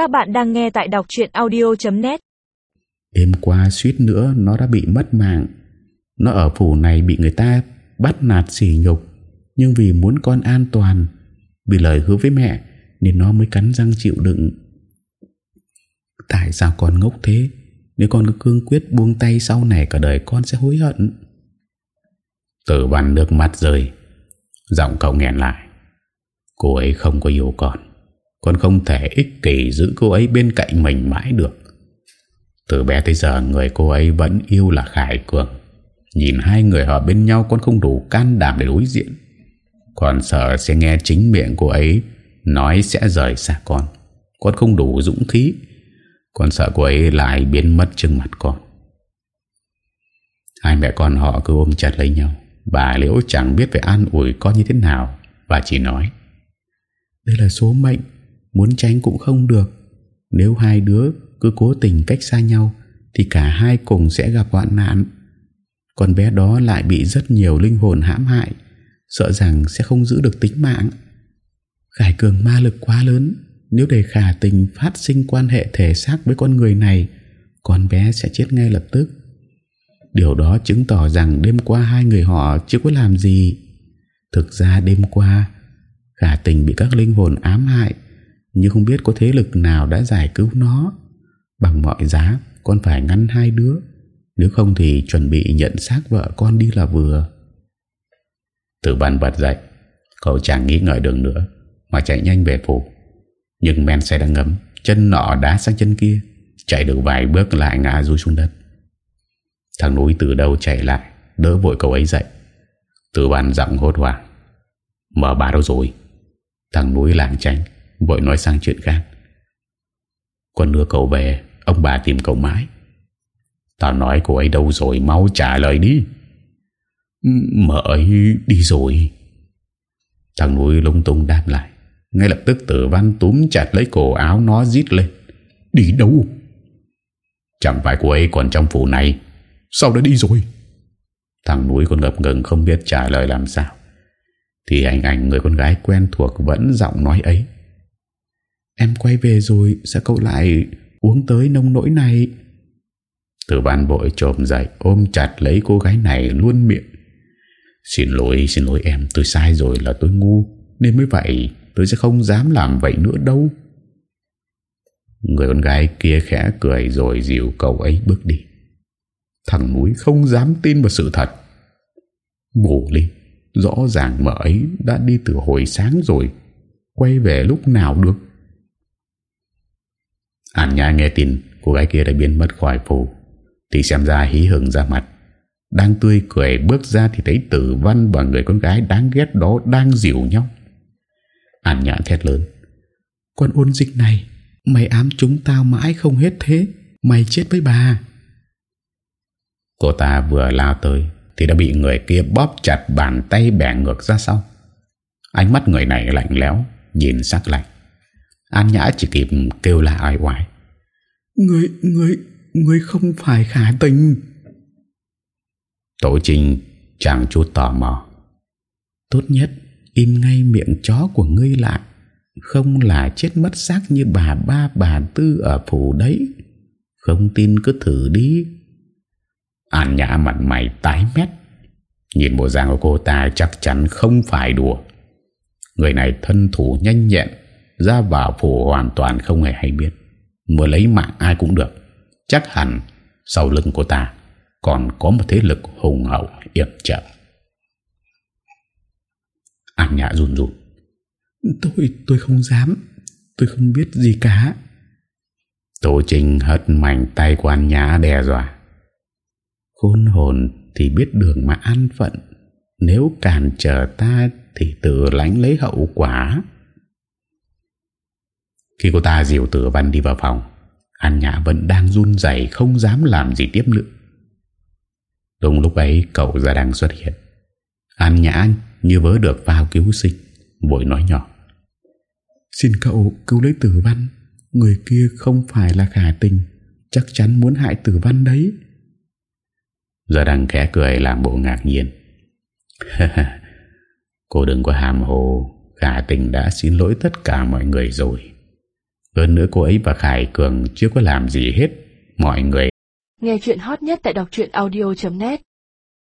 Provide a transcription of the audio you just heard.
Các bạn đang nghe tại đọc chuyện audio.net Đêm qua suýt nữa nó đã bị mất mạng. Nó ở phủ này bị người ta bắt nạt sỉ nhục, Nhưng vì muốn con an toàn, Vì lời hứa với mẹ Nên nó mới cắn răng chịu đựng. Tại sao con ngốc thế? Nếu con cứ cương quyết buông tay Sau này cả đời con sẽ hối hận. Tử văn nước mắt rơi. Giọng cậu nghẹn lại. Cô ấy không có yêu con. Con không thể ích kỷ giữ cô ấy bên cạnh mình mãi được. Từ bé tới giờ, người cô ấy vẫn yêu là Khải Cường. Nhìn hai người họ bên nhau, con không đủ can đảm để đối diện. Còn sợ sẽ nghe chính miệng cô ấy Nói sẽ rời xa con. Con không đủ dũng khí. Con sợ cô ấy lại biến mất trước mặt con. Hai mẹ con họ cứ ôm chặt lấy nhau. Bà Liễu chẳng biết phải an ủi con như thế nào. Và chỉ nói, Đây là số mệnh Muốn tránh cũng không được. Nếu hai đứa cứ cố tình cách xa nhau Thì cả hai cùng sẽ gặp hoạn nạn. Con bé đó lại bị rất nhiều linh hồn hãm hại Sợ rằng sẽ không giữ được tính mạng. Khải cường ma lực quá lớn Nếu để khả tình phát sinh quan hệ thể xác với con người này Con bé sẽ chết ngay lập tức. Điều đó chứng tỏ rằng đêm qua hai người họ chưa có làm gì. Thực ra đêm qua, khả tình bị các linh hồn ám hại, nhưng không biết có thế lực nào đã giải cứu nó. Bằng mọi giá, con phải ngăn hai đứa, nếu không thì chuẩn bị nhận xác vợ con đi là vừa. Tử văn bật dậy, cậu chẳng nghĩ ngợi đường nữa, mà chạy nhanh về phủ. Nhưng men xe đang ngấm, chân nọ đá sang chân kia, chạy được vài bước lại ngã rúi xuống đất. Thằng núi từ đâu chạy lại Đỡ vội cậu ấy dậy Từ bàn giọng hốt hoảng Mở bà đâu rồi Thằng núi làng tránh Vội nói sang chuyện khác. Con đưa cậu về, Ông bà tìm cậu mãi. Tao nói cô ấy đâu rồi, Mau trả lời đi. Mở ấy đi rồi. Thằng núi lung tung đáp lại. Ngay lập tức tử văn túm chặt lấy cổ áo nó rít lên. Đi đâu? Chẳng phải cô ấy còn trong phủ này. Sao đã đi rồi? Thằng núi còn ngập ngừng không biết trả lời làm sao. Thì hình ảnh người con gái quen thuộc Vẫn giọng nói ấy. Em quay về rồi sẽ cậu lại uống tới nông nỗi này? Từ văn bội trộm dậy, Ôm chặt lấy cô gái này luôn miệng. Xin lỗi xin lỗi em, Tôi sai rồi là tôi ngu, Nên mới vậy tôi sẽ không dám làm vậy nữa đâu. Người con gái kia khẽ cười rồi dìu cậu ấy bước đi. Thằng núi không dám tin vào sự thật. Bổ Linh, Rõ ràng mợ ấy đã đi từ hồi sáng rồi, Quay về lúc nào được? An nhã nghe tin Cô gái kia đã biến mất khỏi phủ. Thì xem ra hí hừng ra mặt. Đang tươi cười bước ra Thì thấy tử văn và người con gái đáng ghét đó Đang dịu nhau. An Nhã thét lớn. Con ôn dịch này, Mày ám chúng tao mãi không hết thế. Mày chết với bà. Cô ta vừa lao tới Thì đã bị người kia bóp chặt bàn tay bẻ ngược ra sau. Ánh mắt người này lạnh lẽo, Nhìn sắc lạnh. An Nhã chỉ kịp kêu la ai oải. Người, người, người không phải khả tình. Tổ trình chẳng chút tò mò. Tốt nhất Im ngay miệng chó của ngươi lại. Không là chết mất xác như bà ba bà tư ở phủ đấy. Không tin cứ thử đi. An Nhã mặt mày tái mét. Nhìn bộ dạng của cô ta chắc chắn không phải đùa. Người này thân thủ nhanh nhẹn Ra vào phủ hoàn toàn không hề hay biết. Muốn lấy mạng ai cũng được. Chắc hẳn sau lưng cô ta Còn có một thế lực hùng hậu yểm trợ. An Nhã run run. Tôi, tôi không dám. Tôi không biết gì cả. Tô Trinh hất mạnh tay của An Nhã đe dọa. Khôn hồn thì biết đường mà an phận. Nếu cản trở ta Thì tự lánh lấy hậu quả Khi cô ta dìu tử văn đi vào phòng An Nhã vẫn đang run dày Không dám làm gì tiếp nữa. Đúng lúc ấy cậu ra đang xuất hiện. An Nhã như vớ được vào cứu sinh Vội nói nhỏ. Xin cậu cứu lấy tử văn. Người kia không phải là khả tình. Chắc chắn muốn hại tử văn đấy. Giờ đang khẽ cười làm bộ ngạc nhiên. Cô đừng có hàm hồ. Khả tình đã xin lỗi tất cả mọi người rồi hơn nữa cô ấy và Khải Cường chưa có làm gì hết. Mọi người Nghe chuyện hot nhất tại đọc audio.net